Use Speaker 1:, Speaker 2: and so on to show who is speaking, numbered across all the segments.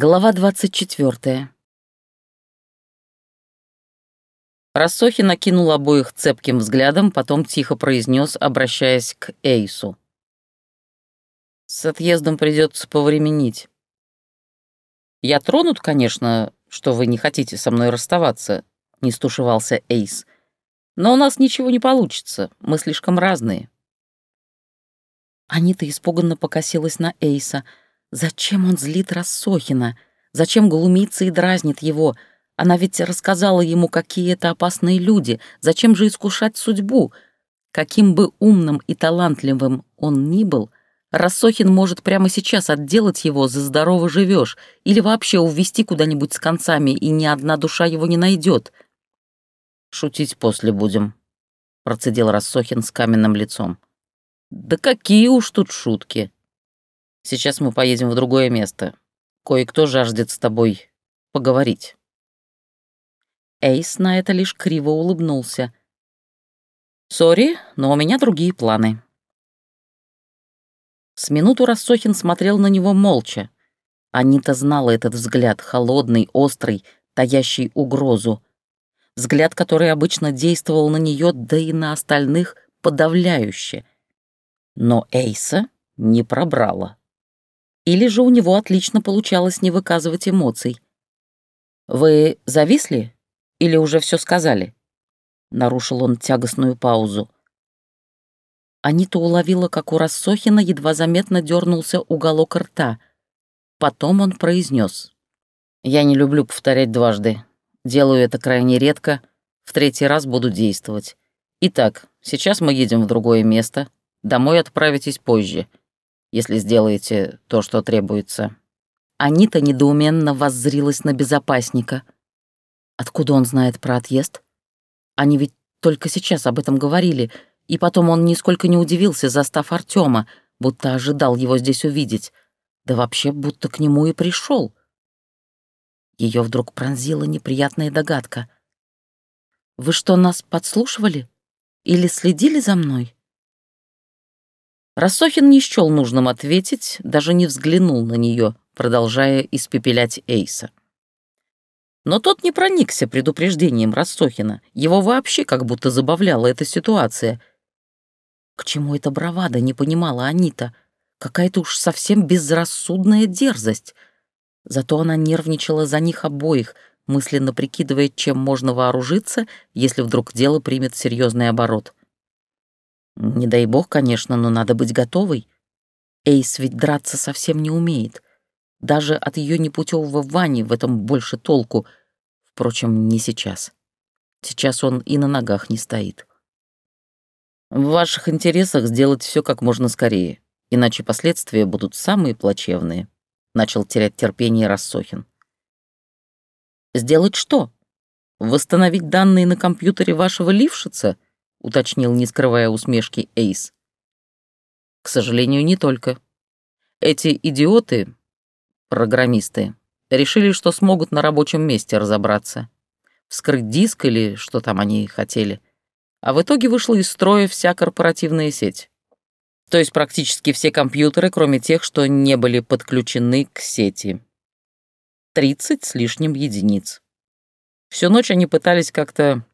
Speaker 1: Глава 24. Рассохи накинул обоих цепким взглядом, потом тихо произнес, обращаясь к Эйсу. «С отъездом придется повременить. Я тронут, конечно, что вы не хотите со мной расставаться», — не стушевался Эйс. «Но у нас ничего не получится, мы слишком разные». Анита испуганно покосилась на Эйса — Зачем он злит Рассохина? Зачем глумится и дразнит его? Она ведь рассказала ему, какие это опасные люди. Зачем же искушать судьбу? Каким бы умным и талантливым он ни был, Рассохин может прямо сейчас отделать его за здорово живешь или вообще увести куда-нибудь с концами, и ни одна душа его не найдет. «Шутить после будем», — процедил Рассохин с каменным лицом. «Да какие уж тут шутки!» Сейчас мы поедем в другое место. Кое-кто жаждет с тобой поговорить». Эйс на это лишь криво улыбнулся. «Сори, но у меня другие планы». С минуту Рассохин смотрел на него молча. Анита знала этот взгляд, холодный, острый, таящий угрозу. Взгляд, который обычно действовал на нее, да и на остальных, подавляюще. Но Эйса не пробрала. Или же у него отлично получалось не выказывать эмоций. «Вы зависли? Или уже все сказали?» Нарушил он тягостную паузу. Анита уловила, как у Рассохина едва заметно дернулся уголок рта. Потом он произнес. «Я не люблю повторять дважды. Делаю это крайне редко. В третий раз буду действовать. Итак, сейчас мы едем в другое место. Домой отправитесь позже если сделаете то, что требуется». Анита недоуменно воззрилась на безопасника. Откуда он знает про отъезд? Они ведь только сейчас об этом говорили, и потом он нисколько не удивился, застав Артема, будто ожидал его здесь увидеть. Да вообще, будто к нему и пришел. Ее вдруг пронзила неприятная догадка. «Вы что, нас подслушивали? Или следили за мной?» Рассохин не счел нужным ответить, даже не взглянул на нее, продолжая испепелять Эйса. Но тот не проникся предупреждением Рассохина. Его вообще как будто забавляла эта ситуация. К чему эта бравада, не понимала Анита. Какая-то уж совсем безрассудная дерзость. Зато она нервничала за них обоих, мысленно прикидывая, чем можно вооружиться, если вдруг дело примет серьезный оборот. Не дай бог, конечно, но надо быть готовой. Эйс ведь драться совсем не умеет. Даже от ее непутевого Вани в этом больше толку. Впрочем, не сейчас. Сейчас он и на ногах не стоит. В ваших интересах сделать все как можно скорее, иначе последствия будут самые плачевные. Начал терять терпение Рассохин. Сделать что? Восстановить данные на компьютере вашего лившица —— уточнил, не скрывая усмешки, Эйс. «К сожалению, не только. Эти идиоты, программисты, решили, что смогут на рабочем месте разобраться. Вскрыть диск или что там они хотели. А в итоге вышла из строя вся корпоративная сеть. То есть практически все компьютеры, кроме тех, что не были подключены к сети. Тридцать с лишним единиц. Всю ночь они пытались как-то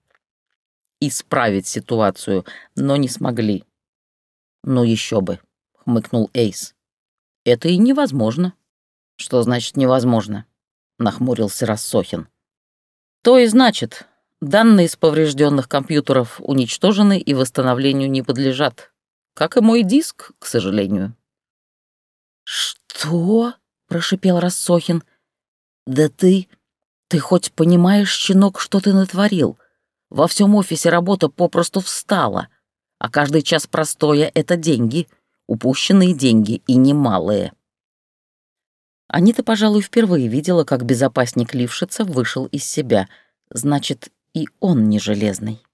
Speaker 1: исправить ситуацию, но не смогли. «Ну еще бы», — хмыкнул Эйс. «Это и невозможно». «Что значит невозможно?» — нахмурился Рассохин. «То и значит, данные с поврежденных компьютеров уничтожены и восстановлению не подлежат, как и мой диск, к сожалению». «Что?» — прошипел Рассохин. «Да ты... ты хоть понимаешь, щенок, что ты натворил? Во всем офисе работа попросту встала, а каждый час простоя — это деньги, упущенные деньги и немалые. Анита, пожалуй, впервые видела, как безопасник Лившица вышел из себя. Значит, и он не железный.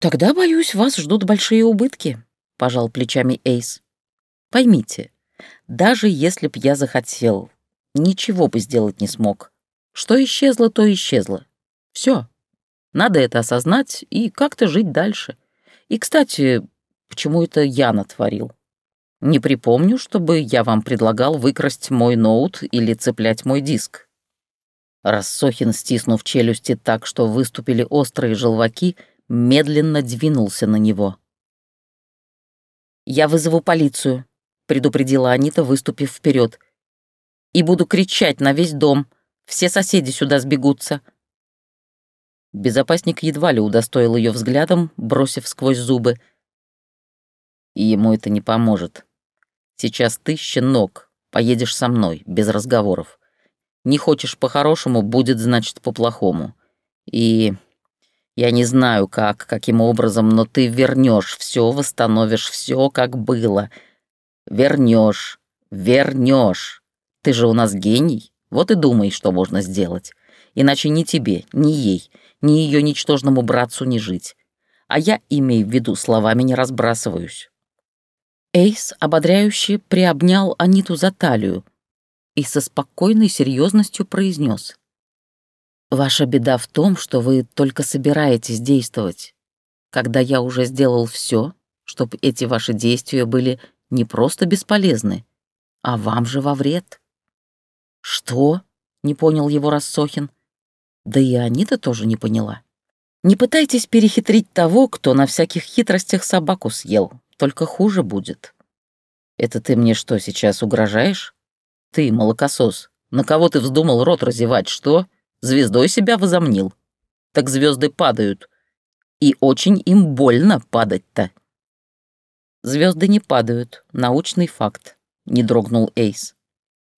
Speaker 1: «Тогда, боюсь, вас ждут большие убытки», — пожал плечами Эйс. «Поймите, даже если б я захотел, ничего бы сделать не смог. Что исчезло, то исчезло. Все. Надо это осознать и как-то жить дальше. И, кстати, почему это я натворил? Не припомню, чтобы я вам предлагал выкрасть мой ноут или цеплять мой диск. Рассохин, стиснув челюсти так, что выступили острые желваки, медленно двинулся на него. «Я вызову полицию», — предупредила Анита, выступив вперед. «И буду кричать на весь дом. Все соседи сюда сбегутся». Безопасник едва ли удостоил ее взглядом, бросив сквозь зубы. И ему это не поможет. Сейчас ты, щенок, поедешь со мной, без разговоров. Не хочешь по-хорошему, будет, значит, по-плохому. И я не знаю, как, каким образом, но ты вернешь все, восстановишь все, как было. Вернешь, вернешь. Ты же у нас гений. Вот и думай, что можно сделать. Иначе ни тебе, ни ей, ни ее ничтожному братцу не жить. А я, имея в виду, словами не разбрасываюсь. Эйс ободряюще приобнял Аниту за талию, и со спокойной серьезностью произнес. «Ваша беда в том, что вы только собираетесь действовать, когда я уже сделал все, чтобы эти ваши действия были не просто бесполезны, а вам же во вред». «Что?» — не понял его Рассохин. Да и Анита тоже не поняла. «Не пытайтесь перехитрить того, кто на всяких хитростях собаку съел, только хуже будет». «Это ты мне что, сейчас угрожаешь?» Ты, молокосос, на кого ты вздумал рот разевать, что? Звездой себя возомнил. Так звезды падают. И очень им больно падать-то. Звезды не падают, научный факт, не дрогнул Эйс.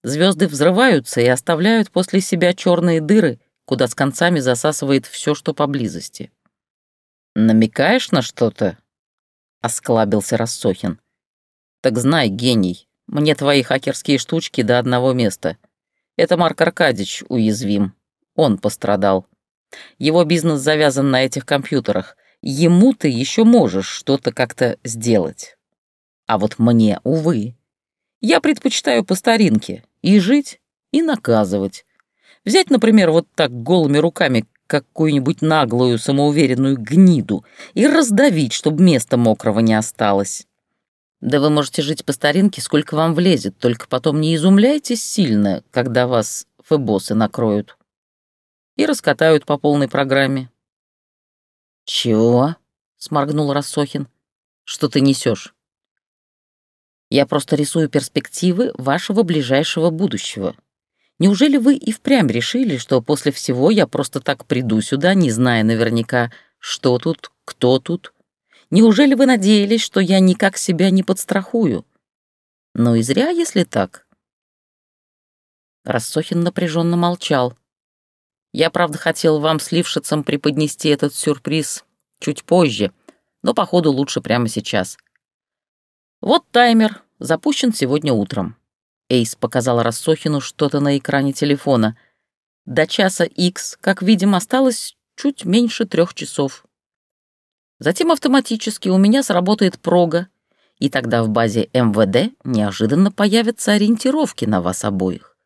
Speaker 1: Звезды взрываются и оставляют после себя черные дыры, куда с концами засасывает все, что поблизости. Намекаешь на что-то? осклабился Рассохин. Так знай, гений, мне твои хакерские штучки до одного места. Это Марк Аркадьевич уязвим. Он пострадал. Его бизнес завязан на этих компьютерах. Ему ты еще можешь что-то как-то сделать. А вот мне, увы. Я предпочитаю по старинке и жить, и наказывать. Взять, например, вот так голыми руками какую-нибудь наглую, самоуверенную гниду и раздавить, чтобы места мокрого не осталось. Да вы можете жить по старинке, сколько вам влезет, только потом не изумляйтесь сильно, когда вас фэбосы накроют. И раскатают по полной программе. «Чего?» — сморгнул Рассохин. «Что ты несешь? Я просто рисую перспективы вашего ближайшего будущего. Неужели вы и впрямь решили, что после всего я просто так приду сюда, не зная наверняка, что тут, кто тут, Неужели вы надеялись, что я никак себя не подстрахую? Ну и зря, если так. Рассохин напряженно молчал. Я, правда, хотел вам с Лившицем преподнести этот сюрприз чуть позже, но, походу, лучше прямо сейчас. Вот таймер, запущен сегодня утром. Эйс показал Рассохину что-то на экране телефона. До часа X, как видим, осталось чуть меньше трех часов. Затем автоматически у меня сработает прога, и тогда в базе МВД неожиданно появятся ориентировки на вас обоих.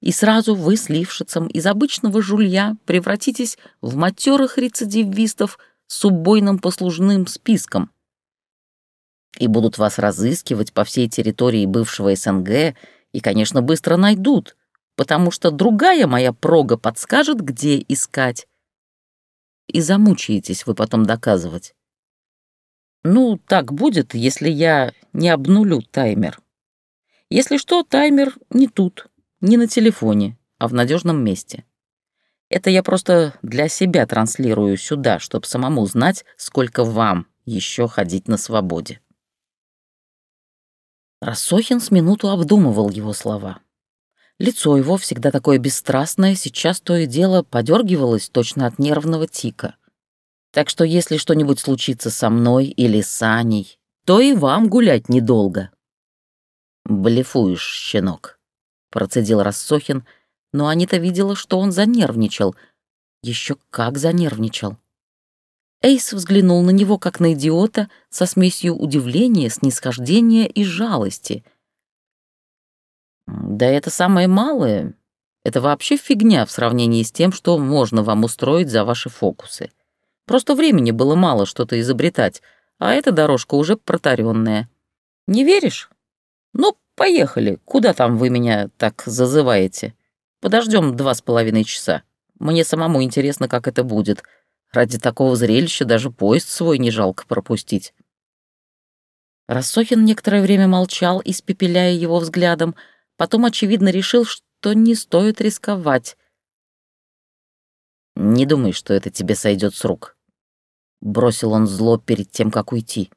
Speaker 1: И сразу вы с Лившицем из обычного жулья превратитесь в матерых рецидивистов с убойным послужным списком. И будут вас разыскивать по всей территории бывшего СНГ и, конечно, быстро найдут, потому что другая моя прога подскажет, где искать и замучаетесь вы потом доказывать. Ну, так будет, если я не обнулю таймер. Если что, таймер не тут, не на телефоне, а в надежном месте. Это я просто для себя транслирую сюда, чтобы самому знать, сколько вам еще ходить на свободе. Рассохин с минуту обдумывал его слова. Лицо его, всегда такое бесстрастное, сейчас то и дело подергивалось точно от нервного тика. Так что если что-нибудь случится со мной или с Аней, то и вам гулять недолго. «Блефуешь, щенок», — процедил Рассохин, но Анита видела, что он занервничал. Еще как занервничал. Эйс взглянул на него, как на идиота, со смесью удивления, снисхождения и жалости — да это самое малое. Это вообще фигня в сравнении с тем, что можно вам устроить за ваши фокусы. Просто времени было мало что-то изобретать, а эта дорожка уже протаренная. Не веришь? Ну, поехали. Куда там вы меня так зазываете? Подождем два с половиной часа. Мне самому интересно, как это будет. Ради такого зрелища даже поезд свой не жалко пропустить». Рассохин некоторое время молчал, испепеляя его взглядом, потом, очевидно, решил, что не стоит рисковать. «Не думай, что это тебе сойдет с рук», — бросил он зло перед тем, как уйти.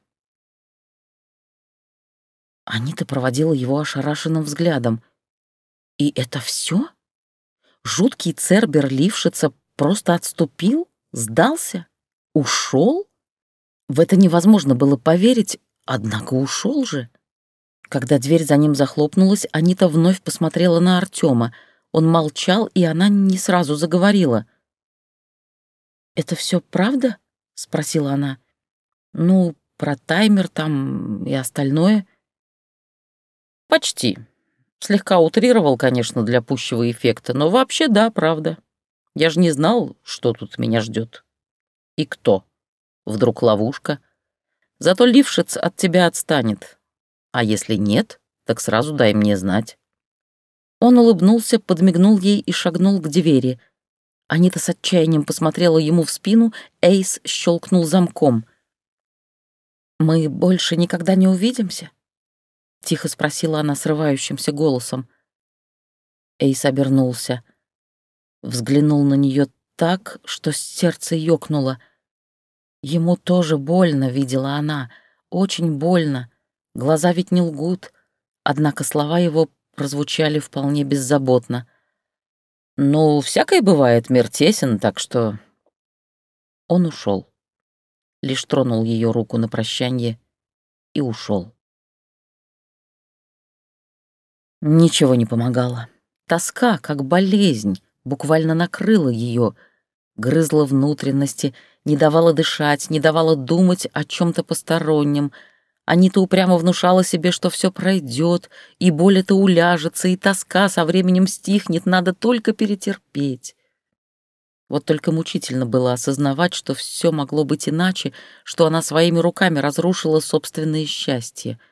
Speaker 1: Анита проводила его ошарашенным взглядом. «И это все? Жуткий цербер Лившица просто отступил? Сдался? Ушел? В это невозможно было поверить, однако ушел же. Когда дверь за ним захлопнулась, Анита вновь посмотрела на Артема. Он молчал, и она не сразу заговорила. «Это все правда?» — спросила она. «Ну, про таймер там и остальное». «Почти. Слегка утрировал, конечно, для пущего эффекта, но вообще да, правда. Я же не знал, что тут меня ждет. И кто? Вдруг ловушка? Зато лившиц от тебя отстанет. А если нет, так сразу дай мне знать». Он улыбнулся, подмигнул ей и шагнул к двери. Анита с отчаянием посмотрела ему в спину, Эйс щелкнул замком. «Мы больше никогда не увидимся?» — тихо спросила она срывающимся голосом. Эйс обернулся. Взглянул на нее так, что сердце ёкнуло. Ему тоже больно, видела она, очень больно. Глаза ведь не лгут. Однако слова его прозвучали вполне беззаботно. «Ну, всякое бывает, мир тесен, так что...» Он ушел. Лишь тронул ее руку на прощанье и ушел. Ничего не помогало. Тоска, как болезнь, буквально накрыла ее, грызла внутренности, не давала дышать, не давала думать о чем-то постороннем. Анита упрямо внушала себе, что все пройдет, и боль это уляжется, и тоска со временем стихнет, надо только перетерпеть. Вот только мучительно было осознавать, что все могло быть иначе, что она своими руками разрушила собственное счастье —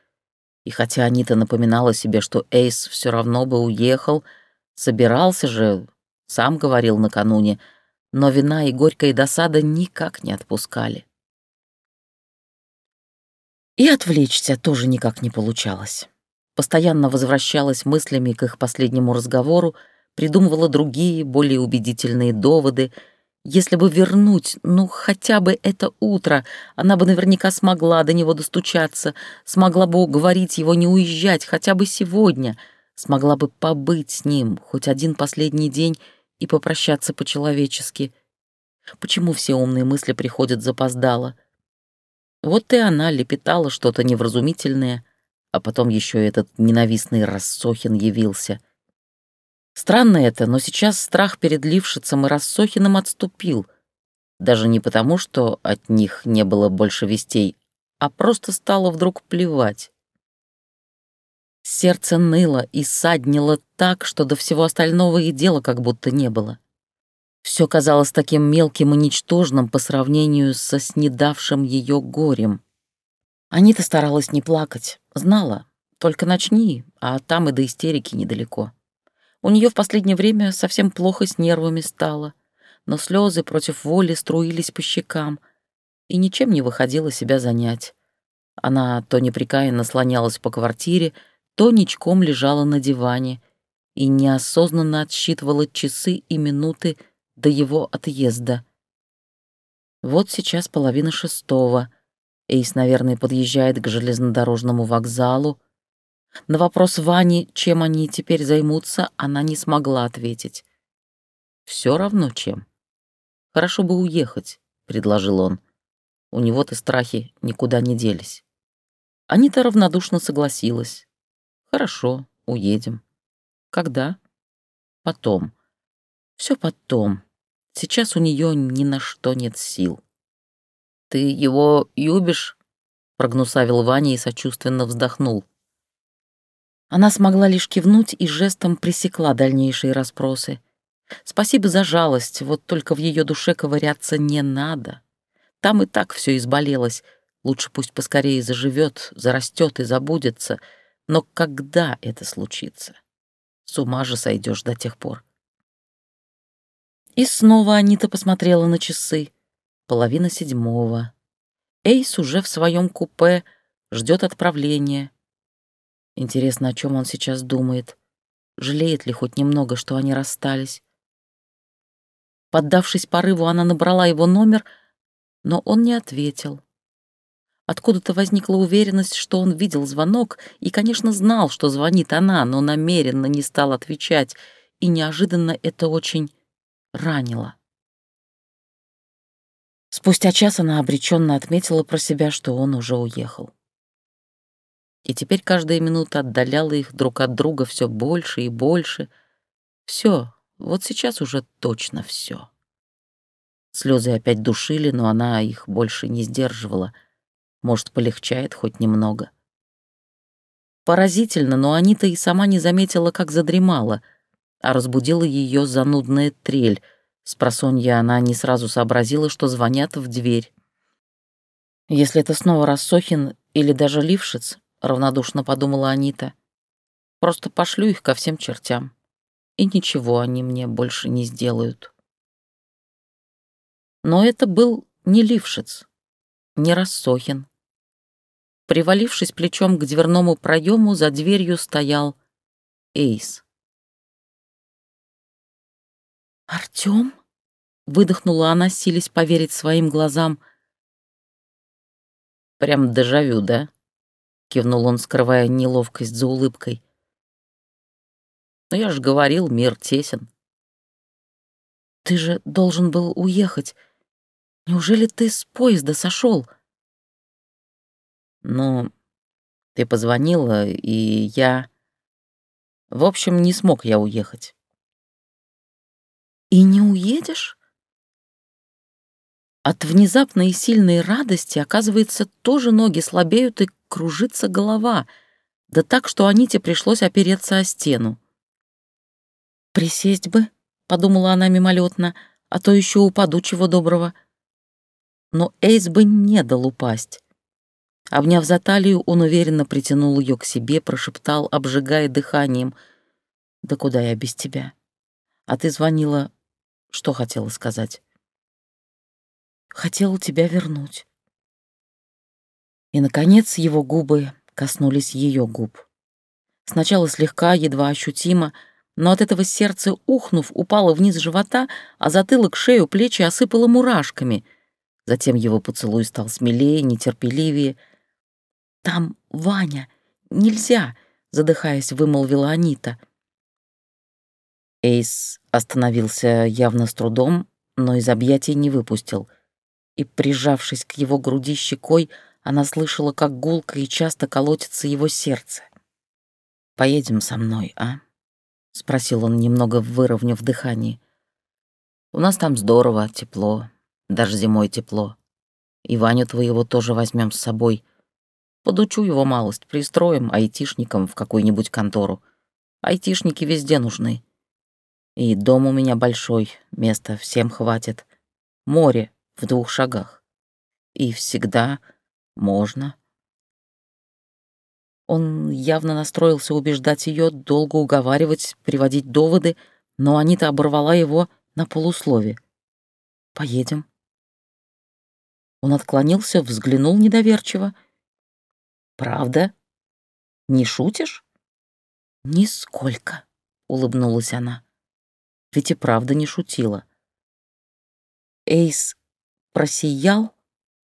Speaker 1: и хотя Анита напоминала себе, что Эйс все равно бы уехал, собирался же, сам говорил накануне, но вина и горькая досада никак не отпускали. И отвлечься тоже никак не получалось. Постоянно возвращалась мыслями к их последнему разговору, придумывала другие, более убедительные доводы — если бы вернуть, ну, хотя бы это утро, она бы наверняка смогла до него достучаться, смогла бы уговорить его не уезжать хотя бы сегодня, смогла бы побыть с ним хоть один последний день и попрощаться по-человечески. Почему все умные мысли приходят запоздало? Вот и она лепетала что-то невразумительное, а потом еще этот ненавистный Рассохин явился — Странно это, но сейчас страх перед Лившицем и Рассохиным отступил. Даже не потому, что от них не было больше вестей, а просто стало вдруг плевать. Сердце ныло и саднило так, что до всего остального и дела как будто не было. Все казалось таким мелким и ничтожным по сравнению со снедавшим ее горем. Анита старалась не плакать, знала, только начни, а там и до истерики недалеко. У нее в последнее время совсем плохо с нервами стало, но слезы против воли струились по щекам, и ничем не выходила себя занять. Она то непрекаянно слонялась по квартире, то ничком лежала на диване и неосознанно отсчитывала часы и минуты до его отъезда. Вот сейчас половина шестого. Эйс, наверное, подъезжает к железнодорожному вокзалу, на вопрос Вани, чем они теперь займутся, она не смогла ответить. Все равно чем. Хорошо бы уехать, предложил он. У него-то страхи никуда не делись. Анита равнодушно согласилась. Хорошо, уедем. Когда? Потом. Все потом. Сейчас у нее ни на что нет сил. Ты его любишь? прогнусавил Ваня и сочувственно вздохнул. Она смогла лишь кивнуть и жестом пресекла дальнейшие расспросы. Спасибо за жалость, вот только в ее душе ковыряться не надо. Там и так все изболелось. Лучше пусть поскорее заживет, зарастет и забудется. Но когда это случится? С ума же сойдешь до тех пор. И снова Анита посмотрела на часы. Половина седьмого. Эйс уже в своем купе ждет отправления. Интересно, о чем он сейчас думает. Жалеет ли хоть немного, что они расстались? Поддавшись порыву, она набрала его номер, но он не ответил. Откуда-то возникла уверенность, что он видел звонок и, конечно, знал, что звонит она, но намеренно не стал отвечать, и неожиданно это очень ранило. Спустя час она обреченно отметила про себя, что он уже уехал. И теперь каждая минута отдаляла их друг от друга все больше и больше. Все, вот сейчас уже точно все. Слезы опять душили, но она их больше не сдерживала — может, полегчает хоть немного. Поразительно, но Анита и сама не заметила, как задремала, а разбудила ее занудная трель. С просонья она не сразу сообразила, что звонят в дверь. «Если это снова Рассохин или даже Лившиц», — равнодушно подумала Анита, — «просто пошлю их ко всем чертям, и ничего они мне больше не сделают». Но это был не Лившиц, не Рассохин. Привалившись плечом к дверному проему, за дверью стоял Эйс. «Артём?» — выдохнула она, силясь поверить своим глазам. «Прям дежавю, да?» — кивнул он, скрывая неловкость за улыбкой. «Но я же говорил, мир тесен». «Ты же должен был уехать. Неужели ты с поезда сошел? Ну, ты позвонила, и я... В общем, не смог я уехать. И не уедешь? От внезапной и сильной радости, оказывается, тоже ноги слабеют и кружится голова, да так, что Аните пришлось опереться о стену. «Присесть бы», — подумала она мимолетно, «а то еще упаду чего доброго». Но Эйс бы не дал упасть. Обняв за талию, он уверенно притянул ее к себе, прошептал, обжигая дыханием. «Да куда я без тебя? А ты звонила... Что хотела сказать?» «Хотела тебя вернуть». И, наконец, его губы коснулись ее губ. Сначала слегка, едва ощутимо, но от этого сердце, ухнув, упало вниз живота, а затылок, шею, плечи осыпало мурашками. Затем его поцелуй стал смелее, нетерпеливее — «Там Ваня! Нельзя!» — задыхаясь, вымолвила Анита. Эйс остановился явно с трудом, но из объятий не выпустил. И, прижавшись к его груди щекой, она слышала, как гулко и часто колотится его сердце. «Поедем со мной, а?» — спросил он, немного выровняв дыхание. «У нас там здорово, тепло, даже зимой тепло. И Ваню твоего тоже возьмем с собой. Подучу его малость, пристроим айтишником в какую-нибудь контору. Айтишники везде нужны. И дом у меня большой, места всем хватит. Море в двух шагах. И всегда можно. Он явно настроился убеждать ее, долго уговаривать, приводить доводы, но Анита оборвала его на полуслове. «Поедем». Он отклонился, взглянул недоверчиво — Правда? Не шутишь? Нисколько, улыбнулась она. Ведь и правда не шутила. Эйс просиял,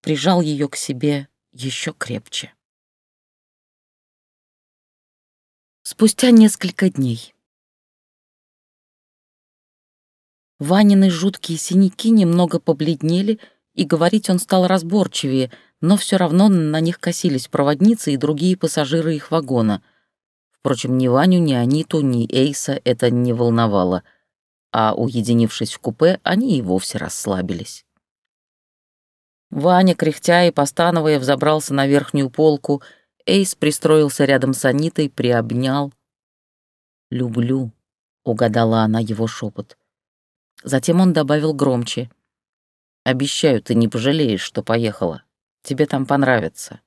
Speaker 1: прижал ее к себе еще крепче. Спустя несколько дней. Ванины жуткие синяки немного побледнели, и говорить он стал разборчивее, но все равно на них косились проводницы и другие пассажиры их вагона. Впрочем, ни Ваню, ни Аниту, ни Эйса это не волновало, а, уединившись в купе, они и вовсе расслабились. Ваня, кряхтя и постановая, взобрался на верхнюю полку. Эйс пристроился рядом с Анитой, приобнял. «Люблю», — угадала она его шепот. Затем он добавил громче. «Обещаю, ты не пожалеешь, что поехала». Тебе там понравится.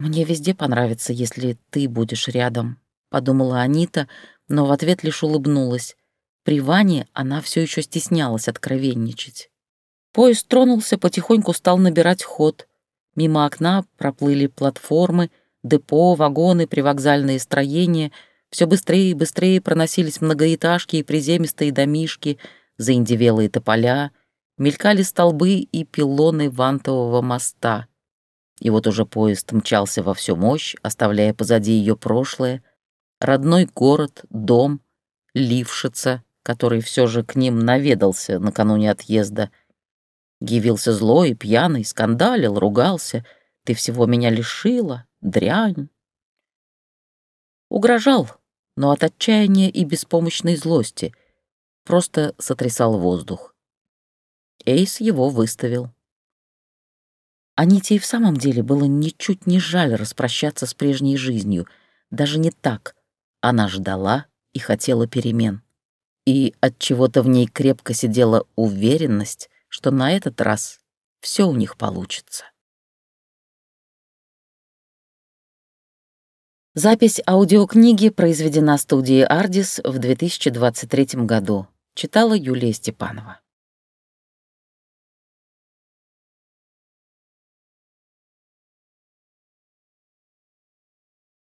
Speaker 1: «Мне везде понравится, если ты будешь рядом», — подумала Анита, но в ответ лишь улыбнулась. При Ване она все еще стеснялась откровенничать. Поезд тронулся, потихоньку стал набирать ход. Мимо окна проплыли платформы, депо, вагоны, привокзальные строения. Все быстрее и быстрее проносились многоэтажки и приземистые домишки, заиндевелые тополя, мелькали столбы и пилоны вантового моста. И вот уже поезд мчался во всю мощь, оставляя позади ее прошлое, родной город, дом, Лившица, который все же к ним наведался накануне отъезда. Явился злой, пьяный, скандалил, ругался. Ты всего меня лишила, дрянь. Угрожал, но от отчаяния и беспомощной злости просто сотрясал воздух. Эйс его выставил. Аните и в самом деле было ничуть не жаль распрощаться с прежней жизнью. Даже не так. Она ждала и хотела перемен. И от чего-то в ней крепко сидела уверенность, что на этот раз все у них получится. Запись аудиокниги произведена студией «Ардис» в 2023 году. Читала Юлия Степанова.